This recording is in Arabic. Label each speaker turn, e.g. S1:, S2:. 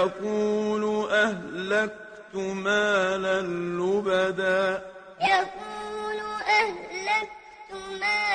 S1: يقول أهلكت مالا لبدا.
S2: يقول أهلكت مالا